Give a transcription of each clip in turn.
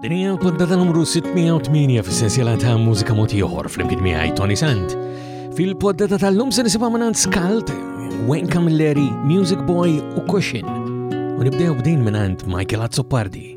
Din hija l-puntata numru 608 fis-sensiela ta' mużika mod ieħor flimkien miegħi Tony Sant. Fil-poddata tal-lum se nisimgħu minn Skalt, Wayne Camilleri, Music Boy u Cushion. U nibdew b'din minn Michael Azzopardi.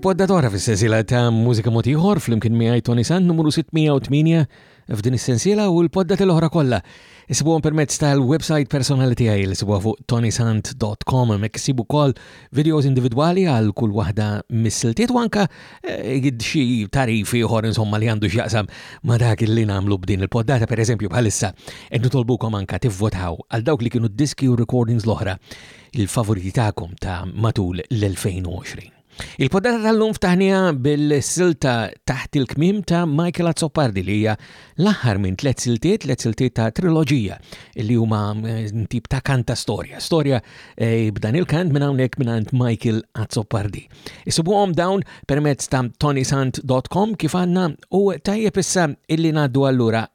l-poddatora fis sensila ta' mużika motiħor fl-imkien miħaj Tony San numru 608 f'din is-sensiela u l-podda tal-oħra kollha Isibuhom permezz tal-website personali tiegħi li sibuha fuq tonysant.com hemmhekk isibu wkoll videos individwali għal kull waħda mis-siltiet u anke eh, xi tarif ieħor insomma li għandu x'jaqsam ma' dak li nagħmlu b'din il-poddata pereżempju bħalissa qed nitolbukom anke tivvotaw għal dawk li kienu diski u recordings l-oħra il-favoriti tagħkom ta' matul l-2020. Il-poddata tal-lum ftaħnija bil-silta taħt il-kmim ta' Michael Azzopardi li hija l-aħħar minn tliet siltiet, tliet siltiet ta' triloġija li huma eh, tip ta' kanta storja. Storja eh, b'dan il-kant minn hawnhekk minn għand Michael Azzopardi. Isibuhom dawn permezz ta' tonysant.com kif għandna u tajjeb issa illi ngħaddu allura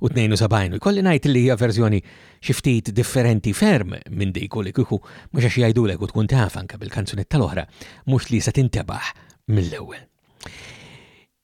u 72. Ikolli ngħid li hija verżjoni xi ftit differenti ferm minn dik u li kieku mhux għax jgħidulek u tkun taf anke bil-kanzunetta l-oħra mhux li se tintebaħ mill-ewwel.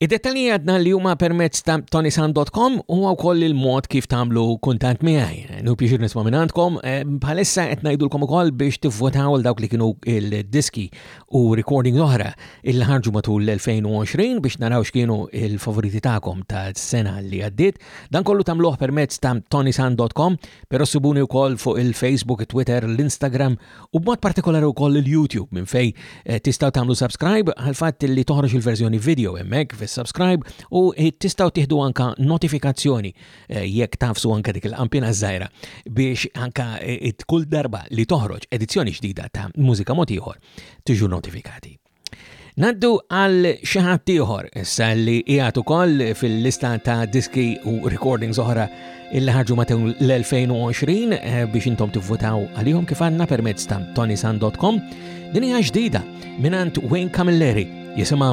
Id-dettalji għadna li huma permezz ta' tonisan.com u wkoll il-mod kif tagħmlu kuntant miegħi. Nu pjaċir nisma' minn għandkom, eh, bħalissa qed ngħidulkom ukoll biex tivvotaw għal dawk li kienu il-diski u recordings oħra illi ħarġu matul l-2020 biex naraw x'kienu il-favoriti tagħkom ta' sena li għaddiet. Dan kollu tagħmluh permezz ta' tonisan.com, però ssibuni wkoll fuq il-Facebook, Twitter, l-Instagram u b'mod partikolari wkoll il-YouTube minn fej eh, tistgħu tagħmlu subscribe għal fatt li toħroġ il-verżjoni video hemmhekk fis-subscribe u eh, tistgħu tieħdu anka notifikazzjoni Eh, jekk tafsu anka dik il-qampina żgħira biex anka eh, kull darba li toħroġ edizzjoni ġdida ta' mużika mod ieħor tiġu notifikati. Naddu għal xi ħadd ieħor issa li qiegħed ukoll fil-lista ta' diski u recordings oħra illi ħarġu matew l-2020 eh, biex intom tivvutaw għalihom kif għandna permezz ta' tonisan.com din hija ġdida mingħand Wayne Camilleri jisimha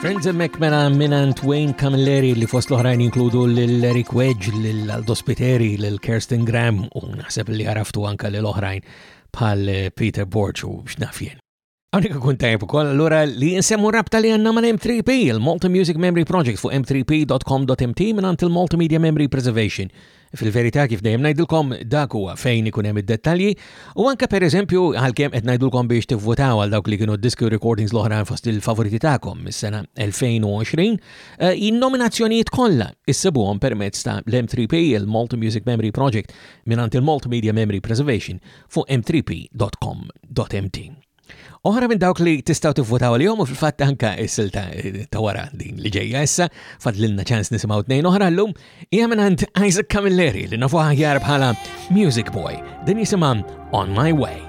Friends emmek mela minant Wayne Camilleri li fost l-oħrajn inkludu l-Eric Wedge, l-Aldo Spiteri, l-Kirsten Graham u naħseb li għaraftu anka l-oħrajn bħal eh, Peter Borch u xnafjen. Għonek kun tajb ukoll allura li jinsemmu rabta li għanna man M3P, il-Multimusic Memory Project fuq m3p.com.mt minant il-Multimedia Memory Preservation Fil-verità kif dejjem ngħidilkom dak huwa fejn ikun hemm id-dettalji u anke pereżempju għalkemm qed ngħidulkom biex tivvutaw għal dawk li kienu d-diski u recordings l-oħra fost il-favoriti tagħkom mis-sena 2020, eh, in-nominazzjonijiet kollha issibuhom permezz ta' l-M3P, il-Multi Music Memory Project, mingħand il-Multimedia Memory Preservation fuq m3p.com.mt. Oħra minn dawk li tistaw tivvutaw għalihom u fil-fatt anka is-silta eh, ta' wara din li ġejja issa fadlilna ċans nisimgħu tnejn oħra llum hija minn għand Isaac Camilleri li nafu aħjar bħala Music Boy. Din jisimha On My Way.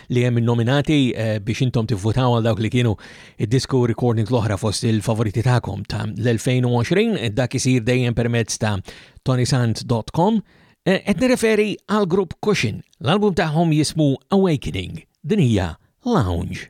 li hemm innominati biex intom tivvutaw għal dawk li kienu id-disku recordings l-oħra fost il-favoriti tagħkom ta' l-2020 dak isir dejjem permezz ta' tonisant.com qed nirreferi għal grupp Cushion l-album tagħhom jismu Awakening din hija Lounge.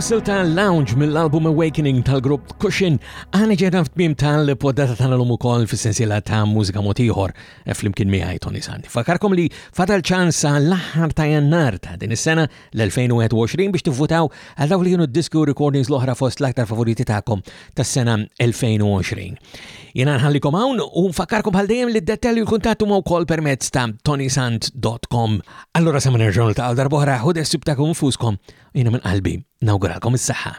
Whistle ta' Lounge mill-album Awakening tal-grupp Cushion għana ġedan f'tmim tal-poddata tagħna l-lum ukoll fis-sensiela ta' mużika motiħor eh, flimkien miegħi Tony Santi. Fakarkom li fadal ċansa l-aħħar ta' jannar ta' din is-sena l-2021 biex tivvutaw għal dawk li kienu d-diski u recordings l-oħra fost l-aktar favoriti tagħkom tas-sena 2020. Jiena nħallikom hawn u nfakkarkom bħal dejjem li d-dettalji u l-kuntatt huma wkoll permezz ta' tonysant.com. Allura sa minn nerġgħu ta' darba oħra ħu dessib ta' kunfuskom jiena minn qalbi nawguralkom is-saħħa.